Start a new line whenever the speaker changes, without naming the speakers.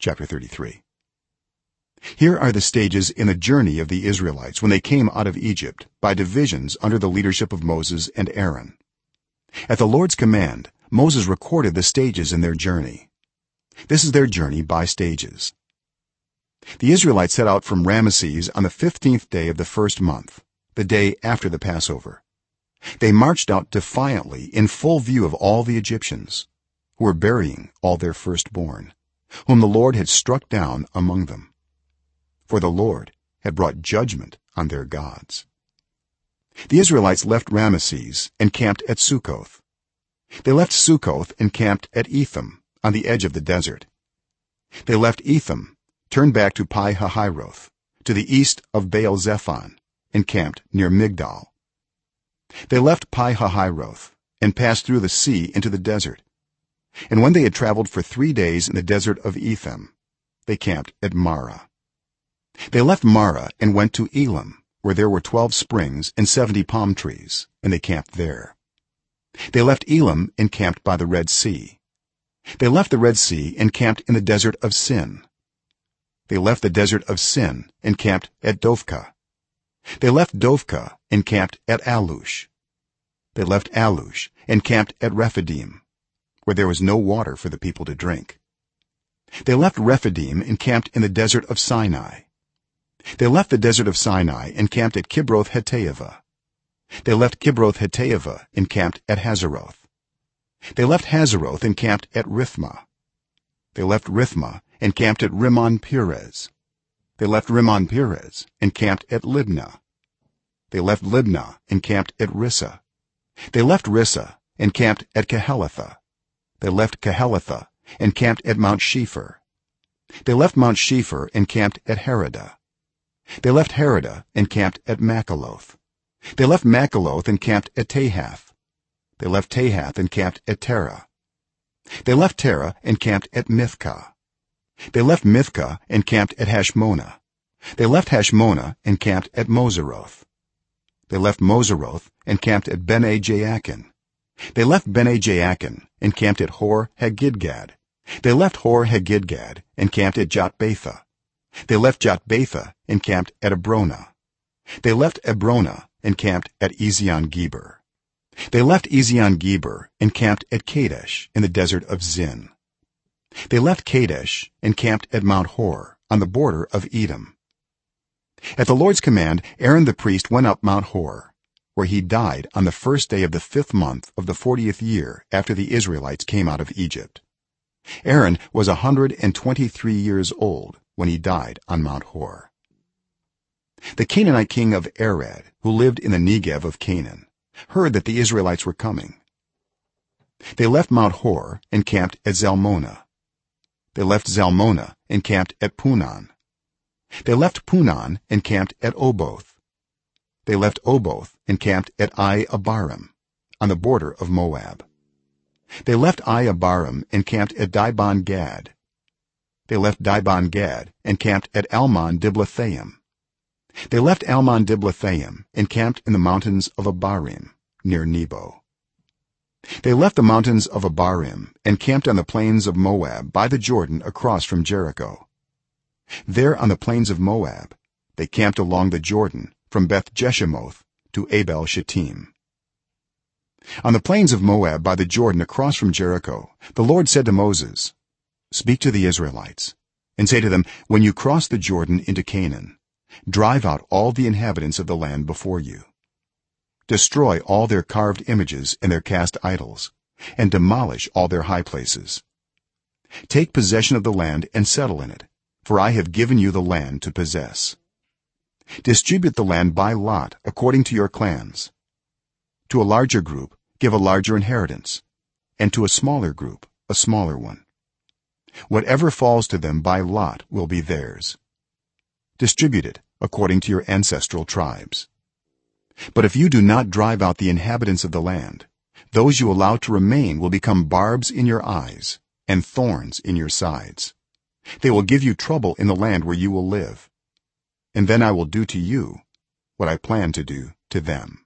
chapter 33 here are the stages in the journey of the israelites when they came out of egypt by divisions under the leadership of moses and aaron. At the lord's command moses recorded the stages in their journey. This is their journey by stages. The israelites set out from rameses on the 15th day of the first month the day after the passover. They marched out defiantly in full view of all the egyptians who were burying all their firstborn whom the lord had struck down among them. For the lord had brought judgment on their gods. The israelites left rameses and camped at succoth. They left succoth and camped at etham on the edge of the desert. They left etham turned back to pi hahiroth to the east of baal zephon and camped near migdol. They left pi hahiroth and passed through the sea into the desert and when they had traveled for 3 days in the desert of etham they camped at marah. They left marah and went to elim where there were 12 springs and 70 palm trees and they camped there. They left elim and camped by the red sea. They left the red sea and camped in the desert of sin. They left the desert of sin and camped at dophkah. They left dophkah and camped at alush. They left alush and camped at rephidim where there was no water for the people to drink. They left rephidim and camped in the desert of sinai. They left the desert of sinai and camped at kibroth hattaavah they left kibroth hattaavah and camped at hazeroth. They left hazeroth and camped at rithmah. They left rithmah and camped at rimmon perez they left rimmon perez and camped at libnah. They left libnah and camped at rissah. They left rissah and camped at kehelatha they left kehelatha and camped at mount shepher they left mount shepher and camped at haradah they left haradah and camped at makheloth they left makheloth and camped at tahath they left tahath and camped at terah they left terah and camped at mithkah they left mithkah and camped at hashmonah they left hashmonah and camped at moseroth they left moseroth and camped at bene jaakan they left bene jaakan and camped at hor haggidgad they left hor haggidgad and camped at jotbathah. They left jotbathah and camped at abronah they left abronah and camped at ezion geber. They left ezion geber and camped at kadesh in the desert of zin. They left kadesh and camped at mount hor on the border of edom. At the lord's command aaron the priest went up mount hor where he died on the first day of the 5th month of the 40th year after the israelites came out of egypt. Aaron was a 123 years old when he died on mount hor. The canaanite king of arad who lived in the negev of canaan heard that the israelites were coming. They left mount hor and camped at zalmonah. They left zalmonah and camped at punon. They left punon and camped at oboth they left oboth and camped at iye abarim on the border of moab. They left iye abarim and camped at dibon gad. They left dibon gad and camped at almon diblathaim they left almon diblathaim and camped in the mountains of abarim near nebo. They left the mountains of abarim and camped on the plains of moab by the jordan across from jericho. There on the plains of moab they camped along the jordan from beth jeshimoth to abel shittim on the plains of moab by the jordan across from jericho the lord said to moses speak to the israelites and say to them when you cross the jordan into canaan drive out all the inhabitants of the land before you. Destroy all their carved images and their cast idols and demolish all their high places. Take possession of the land and settle in it for i have given you the land to possess distribute the land by lot according to your clans. To a larger group give a larger inheritance and to a smaller group a smaller one. Whatever falls to them by lot will be theirs. Distribute it according to your ancestral tribes. But if you do not drive out the inhabitants of the land those you allow to remain will become barbs in your eyes and thorns in your sides. They will give you trouble in the land where you will live and then i will do to you what i plan to do to them